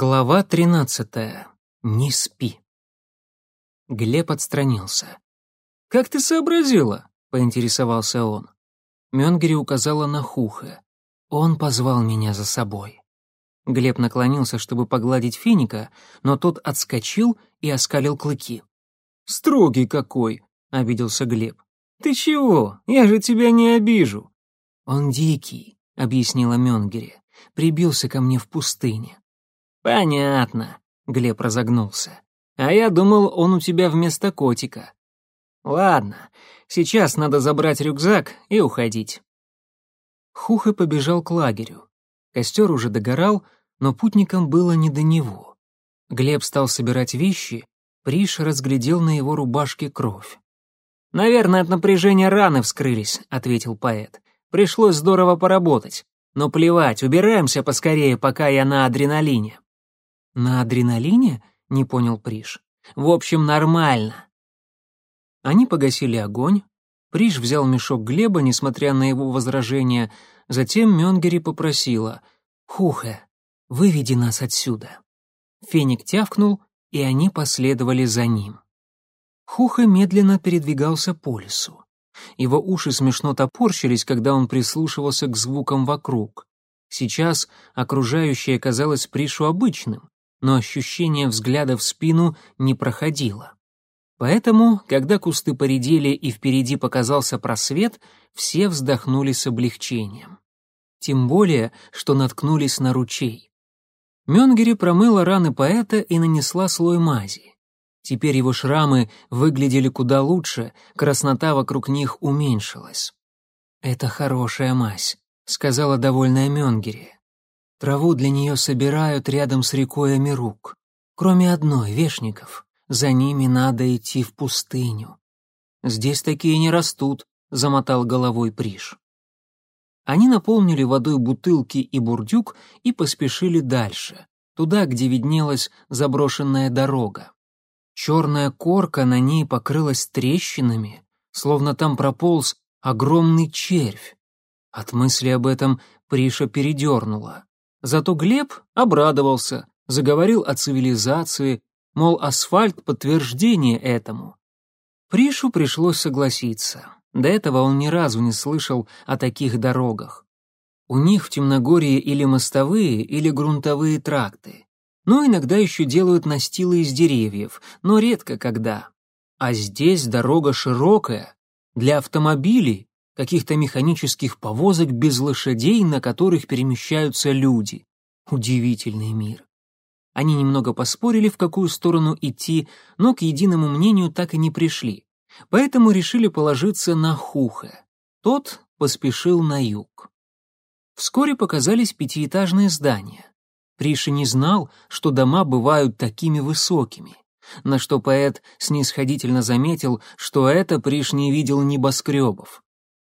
Глава тринадцатая. Не спи. Глеб отстранился. «Как ты сообразила?» — поинтересовался он. Мёнгери указала на Хуха. Он позвал меня за собой. Глеб наклонился, чтобы погладить финика, но тот отскочил и оскалил клыки. «Строгий какой!» — обиделся Глеб. «Ты чего? Я же тебя не обижу!» «Он дикий», — объяснила Мёнгери. «Прибился ко мне в пустыне. «Понятно», — Глеб разогнулся. «А я думал, он у тебя вместо котика». «Ладно, сейчас надо забрать рюкзак и уходить». Хуха побежал к лагерю. Костер уже догорал, но путникам было не до него. Глеб стал собирать вещи, Приш разглядел на его рубашке кровь. «Наверное, от напряжения раны вскрылись», — ответил поэт. «Пришлось здорово поработать. Но плевать, убираемся поскорее, пока я на адреналине». «На адреналине?» — не понял Приш. «В общем, нормально». Они погасили огонь. Приш взял мешок Глеба, несмотря на его возражения. Затем Мёнгери попросила «Хуха, выведи нас отсюда». Феник тявкнул, и они последовали за ним. Хуха медленно передвигался по лесу. Его уши смешно топорщились, когда он прислушивался к звукам вокруг. Сейчас окружающее казалось Пришу обычным, но ощущение взгляда в спину не проходило. Поэтому, когда кусты поредели и впереди показался просвет, все вздохнули с облегчением. Тем более, что наткнулись на ручей. Мёнгери промыла раны поэта и нанесла слой мази. Теперь его шрамы выглядели куда лучше, краснота вокруг них уменьшилась. «Это хорошая мазь», — сказала довольная Мёнгери. Траву для нее собирают рядом с рекой Амирук. Кроме одной, вешников. За ними надо идти в пустыню. Здесь такие не растут, замотал головой Приш. Они наполнили водой бутылки и бурдюк и поспешили дальше, туда, где виднелась заброшенная дорога. Черная корка на ней покрылась трещинами, словно там прополз огромный червь. От мысли об этом Приша передернула. Зато Глеб обрадовался, заговорил о цивилизации, мол, асфальт — подтверждение этому. Пришу пришлось согласиться. До этого он ни разу не слышал о таких дорогах. У них в Темногорье или мостовые, или грунтовые тракты. Но иногда еще делают настилы из деревьев, но редко когда. А здесь дорога широкая, для автомобилей, каких-то механических повозок без лошадей, на которых перемещаются люди. Удивительный мир. Они немного поспорили, в какую сторону идти, но к единому мнению так и не пришли. Поэтому решили положиться на Хуха. Тот поспешил на юг. Вскоре показались пятиэтажные здания. Приша не знал, что дома бывают такими высокими, на что поэт снисходительно заметил, что это Приш не видел небоскребов.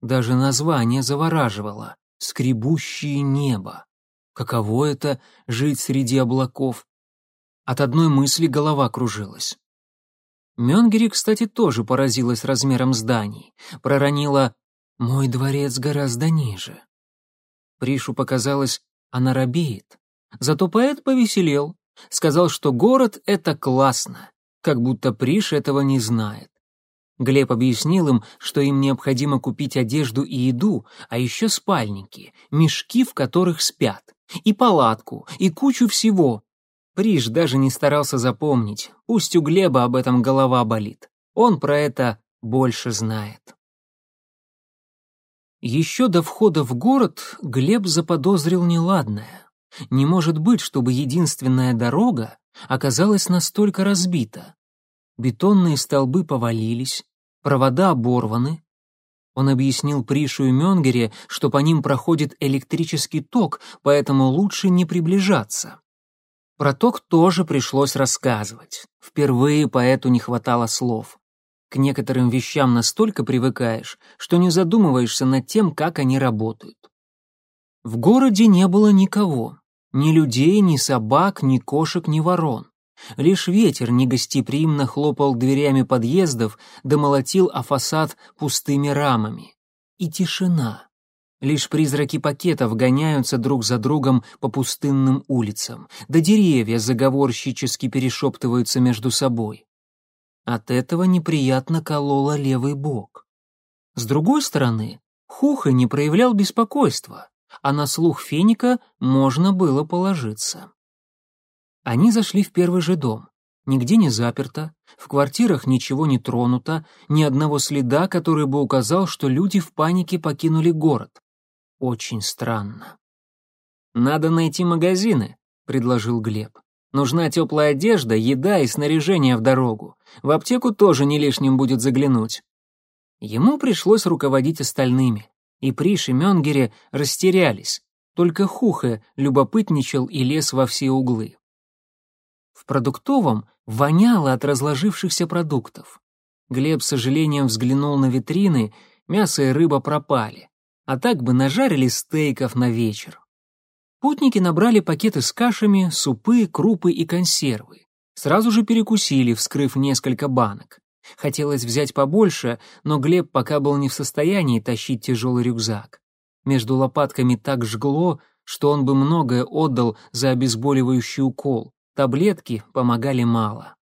Даже название завораживало — «Скребущее небо». Каково это — жить среди облаков? От одной мысли голова кружилась. Мёнгери, кстати, тоже поразилась размером зданий. Проронила «Мой дворец гораздо ниже». Пришу показалось, она робеет. Зато поэт повеселел. Сказал, что город — это классно, как будто Приш этого не знает. Глеб объяснил им, что им необходимо купить одежду и еду, а еще спальники, мешки, в которых спят, и палатку, и кучу всего. Приш даже не старался запомнить, пусть у Глеба об этом голова болит. Он про это больше знает. Еще до входа в город Глеб заподозрил неладное. Не может быть, чтобы единственная дорога оказалась настолько разбита. Бетонные столбы повалились, провода оборваны. Он объяснил Пришу и Мёнгере, что по ним проходит электрический ток, поэтому лучше не приближаться. Про ток тоже пришлось рассказывать. Впервые поэту не хватало слов. К некоторым вещам настолько привыкаешь, что не задумываешься над тем, как они работают. В городе не было никого. Ни людей, ни собак, ни кошек, ни ворон. Лишь ветер негостеприимно хлопал дверями подъездов да молотил о фасад пустыми рамами. И тишина. Лишь призраки пакетов гоняются друг за другом по пустынным улицам, да деревья заговорщически перешептываются между собой. От этого неприятно кололо левый бок. С другой стороны, Хуха не проявлял беспокойства, а на слух Феника можно было положиться. Они зашли в первый же дом. Нигде не заперто, в квартирах ничего не тронуто, ни одного следа, который бы указал, что люди в панике покинули город. Очень странно. «Надо найти магазины», — предложил Глеб. «Нужна теплая одежда, еда и снаряжение в дорогу. В аптеку тоже не лишним будет заглянуть». Ему пришлось руководить остальными, и Приш и Мёнгере растерялись. Только Хухе любопытничал и лез во все углы. Продуктовом воняло от разложившихся продуктов. Глеб с сожалением взглянул на витрины, мясо и рыба пропали а так бы нажарили стейков на вечер. Путники набрали пакеты с кашами, супы, крупы и консервы. Сразу же перекусили, вскрыв несколько банок. Хотелось взять побольше, но Глеб пока был не в состоянии тащить тяжелый рюкзак. Между лопатками так жгло, что он бы многое отдал за обезболивающий укол. Таблетки помогали мало.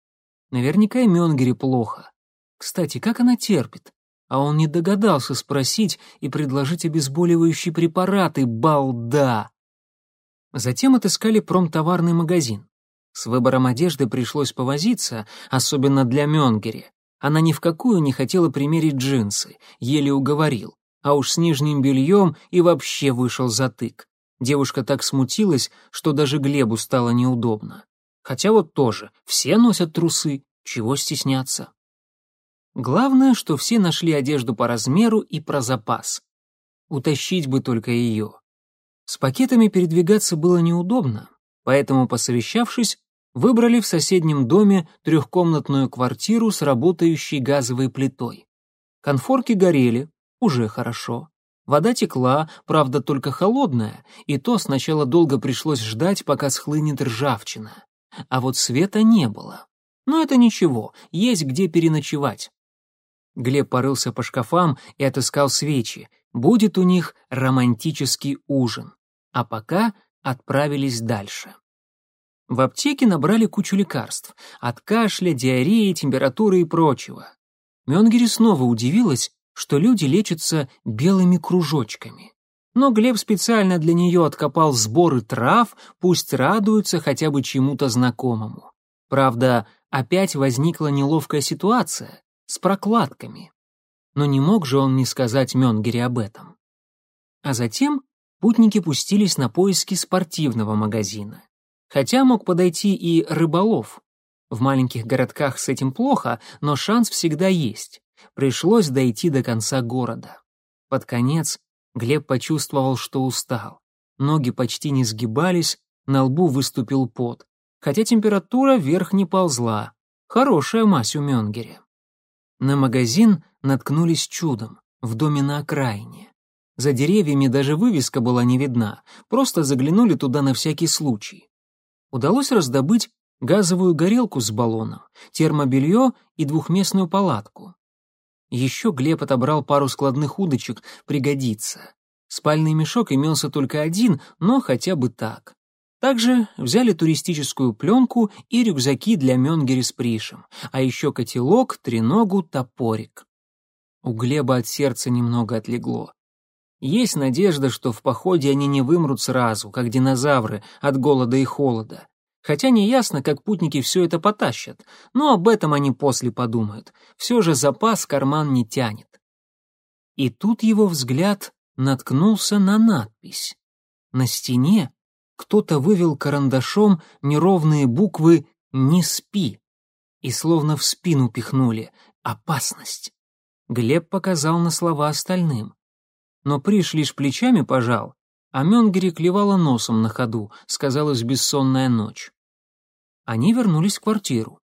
Наверняка и Мёнгере плохо. Кстати, как она терпит? а он не догадался спросить и предложить обезболивающие препараты, балда. Затем отыскали промтоварный магазин. С выбором одежды пришлось повозиться, особенно для Мёнгери. Она ни в какую не хотела примерить джинсы, еле уговорил, а уж с нижним бельем и вообще вышел затык. Девушка так смутилась, что даже Глебу стало неудобно. Хотя вот тоже, все носят трусы, чего стесняться. Главное, что все нашли одежду по размеру и про запас. Утащить бы только ее. С пакетами передвигаться было неудобно, поэтому, посовещавшись, выбрали в соседнем доме трехкомнатную квартиру с работающей газовой плитой. Конфорки горели, уже хорошо. Вода текла, правда, только холодная, и то сначала долго пришлось ждать, пока схлынет ржавчина. А вот света не было. Но это ничего, есть где переночевать. Глеб порылся по шкафам и отыскал свечи. Будет у них романтический ужин. А пока отправились дальше. В аптеке набрали кучу лекарств. От кашля, диареи, температуры и прочего. Мёнгери снова удивилась, что люди лечатся белыми кружочками. Но Глеб специально для нее откопал сборы трав, пусть радуются хотя бы чему-то знакомому. Правда, опять возникла неловкая ситуация с прокладками. Но не мог же он не сказать Мёнгере об этом. А затем путники пустились на поиски спортивного магазина. Хотя мог подойти и рыболов. В маленьких городках с этим плохо, но шанс всегда есть. Пришлось дойти до конца города. Под конец Глеб почувствовал, что устал. Ноги почти не сгибались, на лбу выступил пот. Хотя температура вверх не ползла. Хорошая мазь у Мёнгере. На магазин наткнулись чудом, в доме на окраине. За деревьями даже вывеска была не видна, просто заглянули туда на всякий случай. Удалось раздобыть газовую горелку с баллоном, термобелье и двухместную палатку. Еще Глеб отобрал пару складных удочек, пригодится. Спальный мешок имелся только один, но хотя бы так. Также взяли туристическую пленку и рюкзаки для Мёнгери с Пришем, а еще котелок, треногу, топорик. У Глеба от сердца немного отлегло. Есть надежда, что в походе они не вымрут сразу, как динозавры, от голода и холода. Хотя неясно, как путники все это потащат, но об этом они после подумают. Все же запас карман не тянет. И тут его взгляд наткнулся на надпись. На стене кто-то вывел карандашом неровные буквы «Не спи» и словно в спину пихнули «Опасность». Глеб показал на слова остальным. Но Приш лишь плечами пожал, а Мёнгери клевала носом на ходу, сказалась бессонная ночь. Они вернулись в квартиру.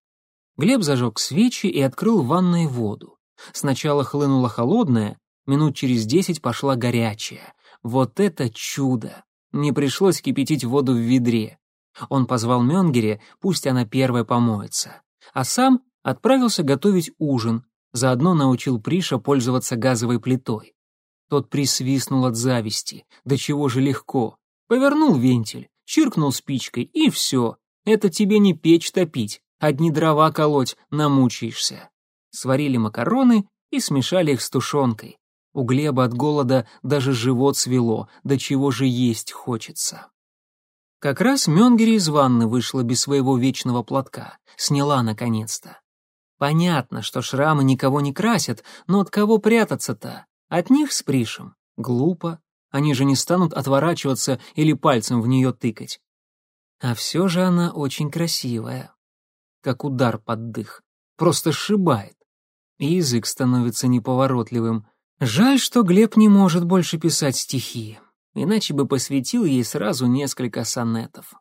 Глеб зажег свечи и открыл в ванной воду. Сначала хлынула холодная, минут через десять пошла горячая. Вот это чудо! Не пришлось кипятить воду в ведре. Он позвал Мёнгере, пусть она первая помоется. А сам отправился готовить ужин, заодно научил Приша пользоваться газовой плитой. Тот присвистнул от зависти. Да чего же легко. Повернул вентиль, чиркнул спичкой, и все. Это тебе не печь топить, одни дрова колоть, намучаешься. Сварили макароны и смешали их с тушенкой. У Глеба от голода даже живот свело, до чего же есть хочется. Как раз Мёнгери из ванны вышла без своего вечного платка, сняла наконец-то. Понятно, что шрамы никого не красят, но от кого прятаться-то? От них с Пришем? Глупо. Они же не станут отворачиваться или пальцем в нее тыкать. А все же она очень красивая. Как удар под дых. Просто сшибает. И язык становится неповоротливым. Жаль, что Глеб не может больше писать стихи, иначе бы посвятил ей сразу несколько сонетов.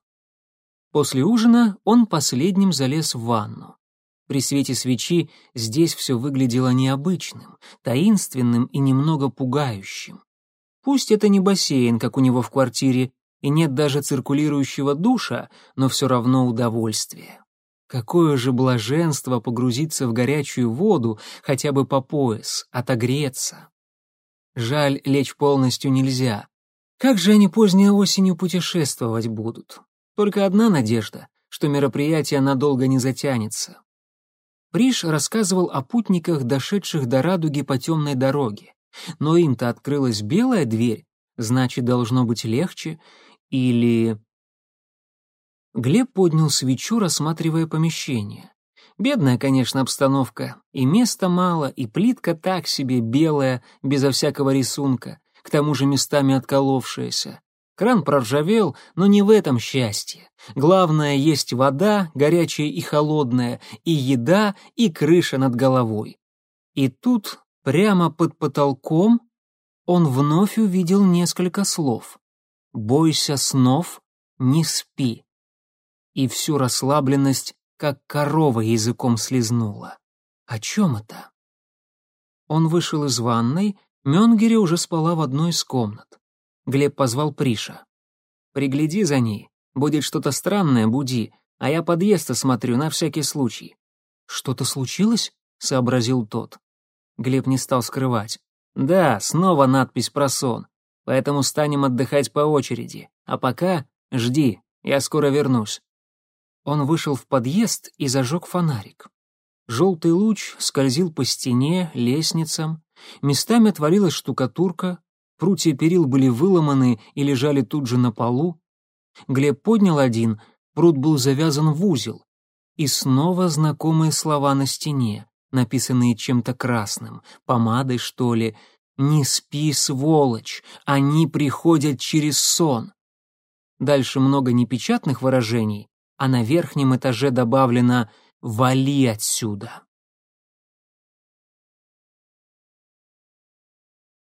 После ужина он последним залез в ванну. При свете свечи здесь все выглядело необычным, таинственным и немного пугающим. Пусть это не бассейн, как у него в квартире, и нет даже циркулирующего душа, но все равно удовольствие. Какое же блаженство погрузиться в горячую воду хотя бы по пояс, отогреться. Жаль, лечь полностью нельзя. Как же они поздней осенью путешествовать будут? Только одна надежда, что мероприятие надолго не затянется. Приш рассказывал о путниках, дошедших до радуги по темной дороге. Но им-то открылась белая дверь, значит, должно быть легче. Или... Глеб поднял свечу, рассматривая помещение. Бедная, конечно, обстановка. И места мало, и плитка так себе белая, безо всякого рисунка, к тому же местами отколовшаяся. Кран проржавел, но не в этом счастье. Главное, есть вода, горячая и холодная, и еда, и крыша над головой. И тут, прямо под потолком, он вновь увидел несколько слов. «Бойся снов, не спи» и всю расслабленность, как корова языком слезнула. О чем это? Он вышел из ванной, Мёнгери уже спала в одной из комнат. Глеб позвал Приша. «Пригляди за ней, будет что-то странное, буди, а я подъезд осмотрю на всякий случай». «Что-то случилось?» — сообразил тот. Глеб не стал скрывать. «Да, снова надпись про сон, поэтому станем отдыхать по очереди, а пока жди, я скоро вернусь». Он вышел в подъезд и зажег фонарик. Желтый луч скользил по стене, лестницам, местами отворилась штукатурка, прутья перил были выломаны и лежали тут же на полу. Глеб поднял один, прут был завязан в узел. И снова знакомые слова на стене, написанные чем-то красным, помадой, что ли. «Не спи, сволочь, они приходят через сон». Дальше много непечатных выражений, а на верхнем этаже добавлено «Вали отсюда».